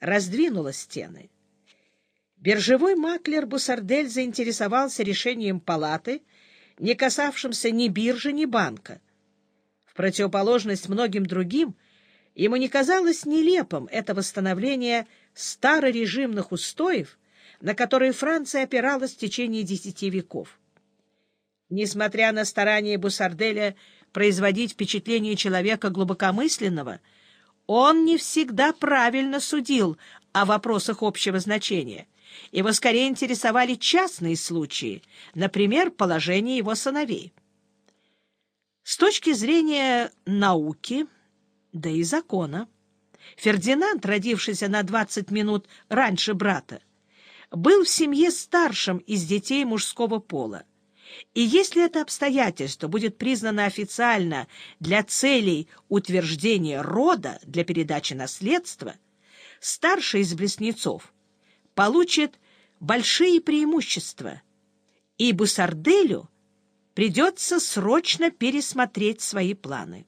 раздвинула стены. Биржевой маклер Бусардель заинтересовался решением палаты, не касавшимся ни биржи, ни банка. В противоположность многим другим, ему не казалось нелепым это восстановление старорежимных устоев, на которые Франция опиралась в течение десяти веков. Несмотря на старания Бусарделя производить впечатление человека глубокомысленного, он не всегда правильно судил о вопросах общего значения. Его скорее интересовали частные случаи, например, положение его сыновей. С точки зрения науки, да и закона, Фердинанд, родившийся на 20 минут раньше брата, был в семье старшим из детей мужского пола. И если это обстоятельство будет признано официально для целей утверждения рода для передачи наследства, старший из близнецов получит большие преимущества, и Бусарделю придется срочно пересмотреть свои планы.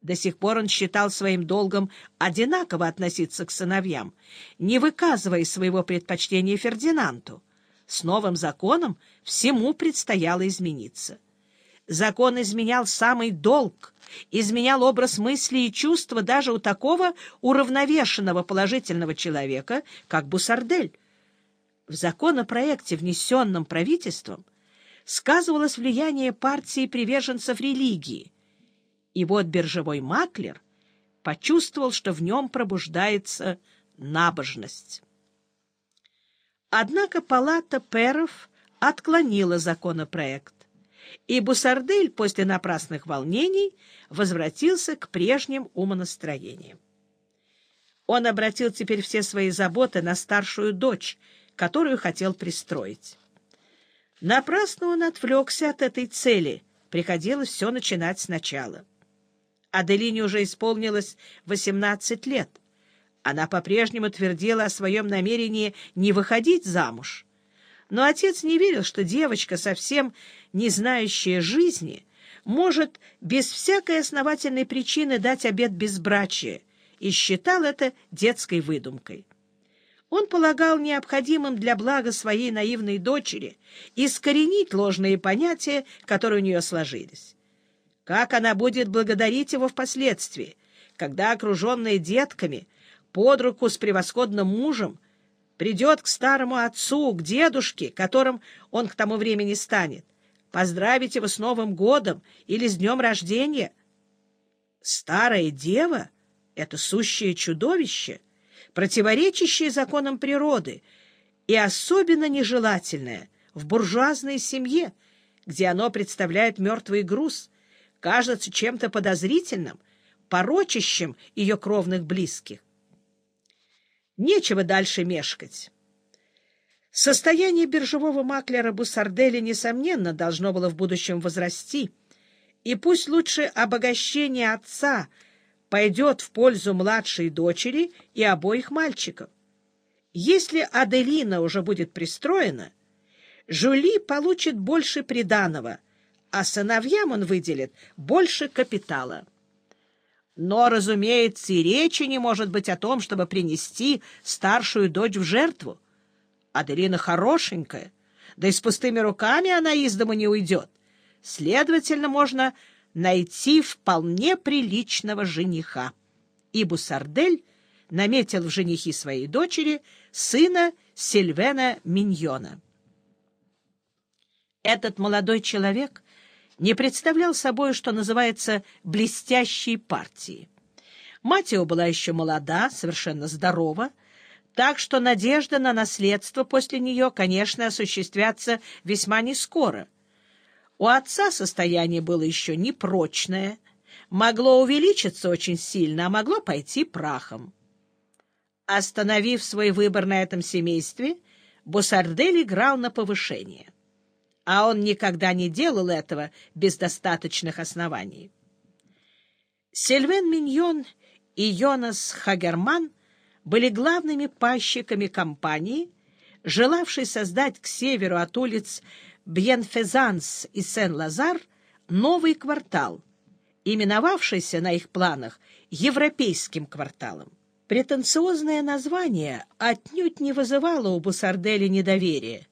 До сих пор он считал своим долгом одинаково относиться к сыновьям, не выказывая своего предпочтения Фердинанду. С новым законом всему предстояло измениться. Закон изменял самый долг, изменял образ мысли и чувства даже у такого уравновешенного положительного человека, как Бусардель. В законопроекте, внесенном правительством, сказывалось влияние партии приверженцев религии, и вот биржевой маклер почувствовал, что в нем пробуждается набожность. Однако палата перов отклонила законопроект, и Бусардель после напрасных волнений возвратился к прежним умонастроениям. Он обратил теперь все свои заботы на старшую дочь, которую хотел пристроить. Напрасно он отвлекся от этой цели, приходилось все начинать сначала. Аделине уже исполнилось 18 лет — она по-прежнему твердила о своем намерении не выходить замуж. Но отец не верил, что девочка, совсем не знающая жизни, может без всякой основательной причины дать обет безбрачия, и считал это детской выдумкой. Он полагал необходимым для блага своей наивной дочери искоренить ложные понятия, которые у нее сложились. Как она будет благодарить его впоследствии, когда, окруженная детками, под руку с превосходным мужем, придет к старому отцу, к дедушке, которым он к тому времени станет, поздравить его с Новым годом или с днем рождения. Старая дева — это сущее чудовище, противоречащее законам природы и особенно нежелательное в буржуазной семье, где оно представляет мертвый груз, кажется чем-то подозрительным, порочащим ее кровных близких. Нечего дальше мешкать. Состояние биржевого маклера Бусарделя, несомненно, должно было в будущем возрасти, и пусть лучше обогащение отца пойдет в пользу младшей дочери и обоих мальчиков. Если Аделина уже будет пристроена, Жули получит больше приданого, а сыновьям он выделит больше капитала. Но, разумеется, и речи не может быть о том, чтобы принести старшую дочь в жертву. Аделина хорошенькая, да и с пустыми руками она из дома не уйдет. Следовательно, можно найти вполне приличного жениха. И Бусардель наметил в женихи своей дочери сына Сильвена Миньона. Этот молодой человек не представлял собой, что называется, блестящей партии. Мать его была еще молода, совершенно здорова, так что надежда на наследство после нее, конечно, осуществятся весьма нескоро. У отца состояние было еще непрочное, могло увеличиться очень сильно, а могло пойти прахом. Остановив свой выбор на этом семействе, Бусардель играл на повышение а он никогда не делал этого без достаточных оснований. Сильвен Миньон и Йонас Хагерман были главными пайщиками компании, желавшей создать к северу от улиц Бьенфезанс и Сен-Лазар новый квартал, именовавшийся на их планах Европейским кварталом. Претенциозное название отнюдь не вызывало у Бусарделя недоверия,